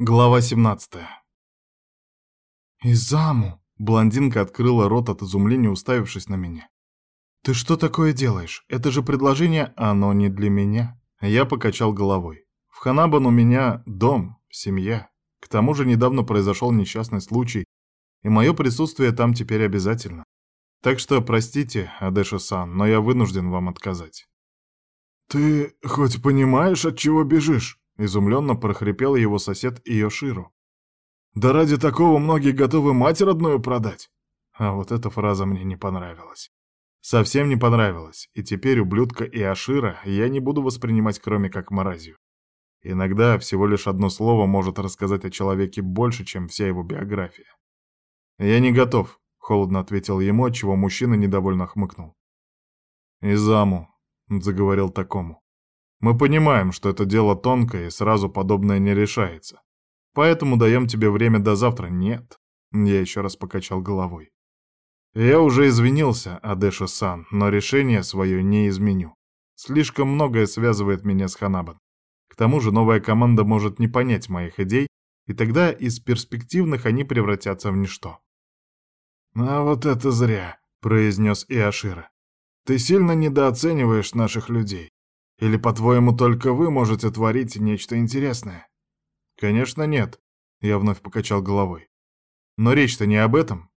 Глава 17 «Изаму!» — блондинка открыла рот от изумления, уставившись на меня. «Ты что такое делаешь? Это же предложение, оно не для меня». Я покачал головой. «В Ханабан у меня дом, семья. К тому же недавно произошел несчастный случай, и мое присутствие там теперь обязательно. Так что простите, Адеша-сан, но я вынужден вам отказать». «Ты хоть понимаешь, от чего бежишь?» — изумленно прохрипел его сосед Иоширу. «Да ради такого многие готовы мать родную продать!» А вот эта фраза мне не понравилась. Совсем не понравилась, и теперь ублюдка Иошира я не буду воспринимать кроме как мразью. Иногда всего лишь одно слово может рассказать о человеке больше, чем вся его биография. «Я не готов», — холодно ответил ему, отчего мужчина недовольно хмыкнул. «Изаму», — заговорил такому. «Мы понимаем, что это дело тонкое, и сразу подобное не решается. Поэтому даем тебе время до завтра». «Нет», — я еще раз покачал головой. «Я уже извинился, Адеша-сан, но решение свое не изменю. Слишком многое связывает меня с Ханабан. К тому же новая команда может не понять моих идей, и тогда из перспективных они превратятся в ничто». «А вот это зря», — произнес Иошира. Ты сильно недооцениваешь наших людей. Или, по-твоему, только вы можете творить нечто интересное? Конечно, нет. Я вновь покачал головой. Но речь-то не об этом.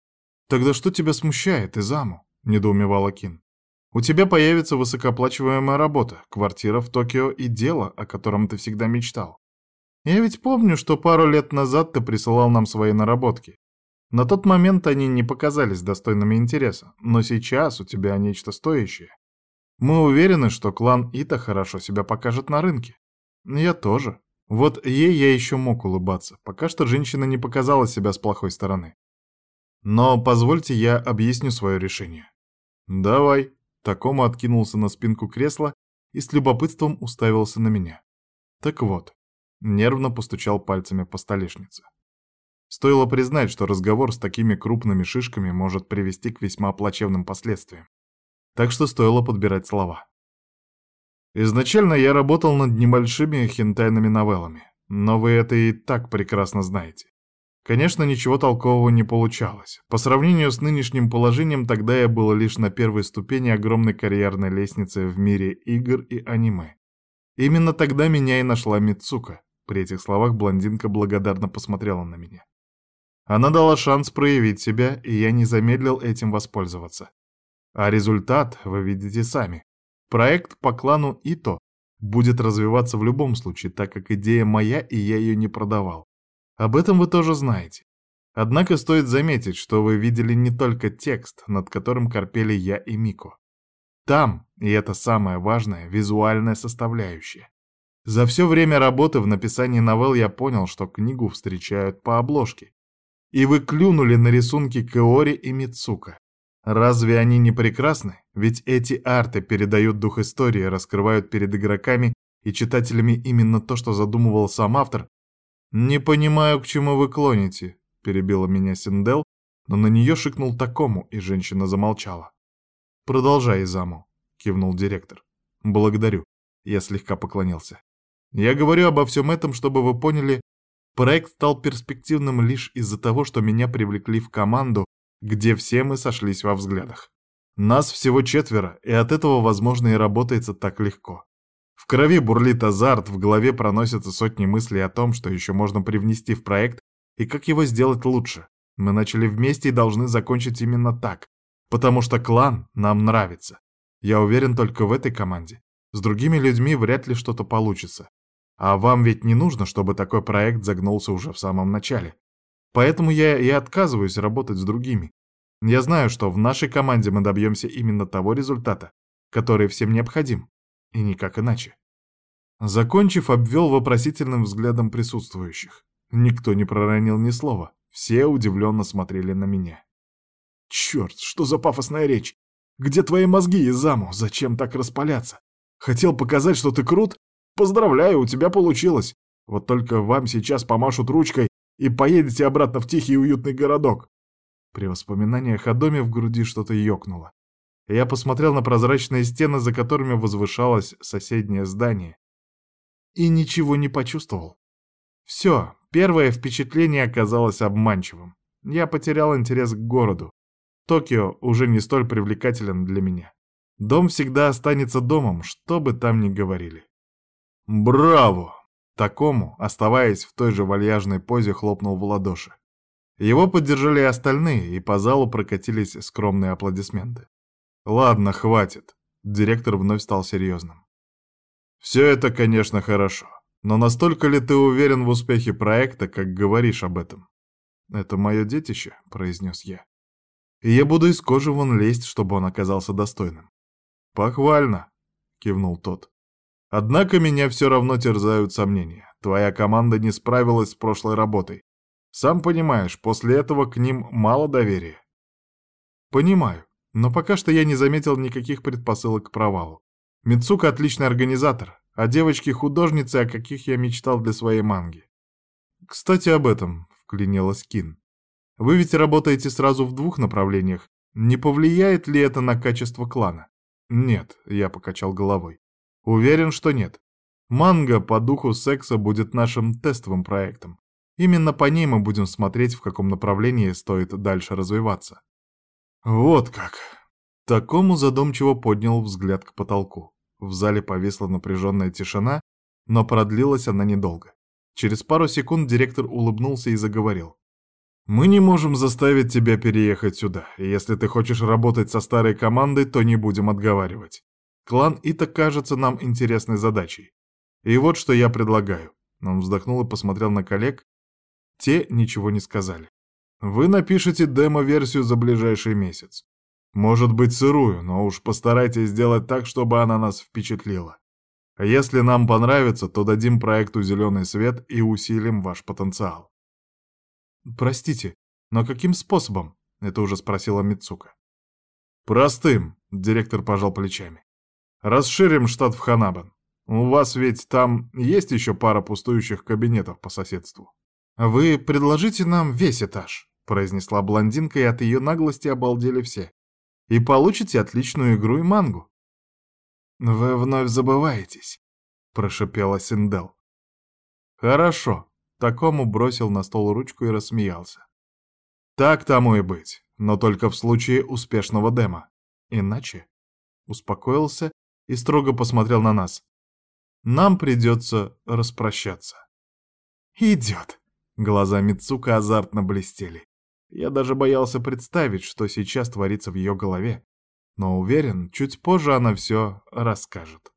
Тогда что тебя смущает, Изаму? Недоумевала Кин. У тебя появится высокооплачиваемая работа, квартира в Токио и дело, о котором ты всегда мечтал. Я ведь помню, что пару лет назад ты присылал нам свои наработки. На тот момент они не показались достойными интереса, но сейчас у тебя нечто стоящее. Мы уверены, что клан Ита хорошо себя покажет на рынке. Я тоже. Вот ей я еще мог улыбаться, пока что женщина не показала себя с плохой стороны. Но позвольте я объясню свое решение. Давай. Такому откинулся на спинку кресла и с любопытством уставился на меня. Так вот, нервно постучал пальцами по столешнице. Стоило признать, что разговор с такими крупными шишками может привести к весьма плачевным последствиям. Так что стоило подбирать слова. Изначально я работал над небольшими хентайными новеллами, но вы это и так прекрасно знаете. Конечно, ничего толкового не получалось. По сравнению с нынешним положением, тогда я был лишь на первой ступени огромной карьерной лестницы в мире игр и аниме. Именно тогда меня и нашла Мицука. При этих словах блондинка благодарно посмотрела на меня. Она дала шанс проявить себя, и я не замедлил этим воспользоваться. А результат вы видите сами. Проект по клану Ито будет развиваться в любом случае, так как идея моя, и я ее не продавал. Об этом вы тоже знаете. Однако стоит заметить, что вы видели не только текст, над которым корпели я и Мико. Там, и это самое важное, визуальная составляющая. За все время работы в написании новелл я понял, что книгу встречают по обложке. И вы клюнули на рисунки Кеори и Мицука. Разве они не прекрасны? Ведь эти арты передают дух истории, раскрывают перед игроками и читателями именно то, что задумывал сам автор. «Не понимаю, к чему вы клоните», — перебила меня Синдел, но на нее шикнул такому, и женщина замолчала. «Продолжай, Изаму», — кивнул директор. «Благодарю», — я слегка поклонился. «Я говорю обо всем этом, чтобы вы поняли, Проект стал перспективным лишь из-за того, что меня привлекли в команду, где все мы сошлись во взглядах. Нас всего четверо, и от этого, возможно, и работается так легко. В крови бурлит азарт, в голове проносятся сотни мыслей о том, что еще можно привнести в проект и как его сделать лучше. Мы начали вместе и должны закончить именно так, потому что клан нам нравится. Я уверен только в этой команде. С другими людьми вряд ли что-то получится. А вам ведь не нужно, чтобы такой проект загнулся уже в самом начале. Поэтому я и отказываюсь работать с другими. Я знаю, что в нашей команде мы добьемся именно того результата, который всем необходим. И никак иначе. Закончив, обвел вопросительным взглядом присутствующих. Никто не проронил ни слова. Все удивленно смотрели на меня. «Черт, что за пафосная речь! Где твои мозги, Изаму? Зачем так распаляться? Хотел показать, что ты крут, Поздравляю, у тебя получилось. Вот только вам сейчас помашут ручкой и поедете обратно в тихий и уютный городок. При воспоминаниях о доме в груди что-то ёкнуло. Я посмотрел на прозрачные стены, за которыми возвышалось соседнее здание. И ничего не почувствовал. Все, первое впечатление оказалось обманчивым. Я потерял интерес к городу. Токио уже не столь привлекателен для меня. Дом всегда останется домом, что бы там ни говорили. Браво! Такому, оставаясь в той же вальяжной позе, хлопнул в ладоши. Его поддержали и остальные, и по залу прокатились скромные аплодисменты. «Ладно, хватит». Директор вновь стал серьезным. «Все это, конечно, хорошо. Но настолько ли ты уверен в успехе проекта, как говоришь об этом?» «Это мое детище», — произнес я. «И я буду из кожи вон лезть, чтобы он оказался достойным». «Похвально», — кивнул тот. «Однако меня все равно терзают сомнения. Твоя команда не справилась с прошлой работой. Сам понимаешь, после этого к ним мало доверия». «Понимаю, но пока что я не заметил никаких предпосылок к провалу. Мицука отличный организатор, а девочки-художницы, о каких я мечтал для своей манги. Кстати, об этом, вклинилась Кин. Вы ведь работаете сразу в двух направлениях. Не повлияет ли это на качество клана? Нет, я покачал головой. Уверен, что нет. Манга по духу секса будет нашим тестовым проектом. Именно по ней мы будем смотреть, в каком направлении стоит дальше развиваться. Вот как. Такому задумчиво поднял взгляд к потолку. В зале повисла напряженная тишина, но продлилась она недолго. Через пару секунд директор улыбнулся и заговорил. «Мы не можем заставить тебя переехать сюда, если ты хочешь работать со старой командой, то не будем отговаривать. Клан Ита кажется нам интересной задачей. И вот что я предлагаю». Он вздохнул и посмотрел на коллег. Те ничего не сказали. «Вы напишите демо-версию за ближайший месяц. Может быть, сырую, но уж постарайтесь сделать так, чтобы она нас впечатлила. А если нам понравится, то дадим проекту зеленый свет и усилим ваш потенциал. Простите, но каким способом? Это уже спросила Мицука. Простым, директор пожал плечами. Расширим штат в Ханабан. У вас ведь там есть еще пара пустующих кабинетов по соседству. Вы предложите нам весь этаж, произнесла блондинка, и от ее наглости обалдели все и получите отличную игру и мангу. «Вы вновь забываетесь», — прошипела Синдел. «Хорошо», — такому бросил на стол ручку и рассмеялся. «Так тому и быть, но только в случае успешного демо. Иначе...» Успокоился и строго посмотрел на нас. «Нам придется распрощаться». «Идет», — глаза Мицука азартно блестели. Я даже боялся представить, что сейчас творится в ее голове. Но уверен, чуть позже она все расскажет.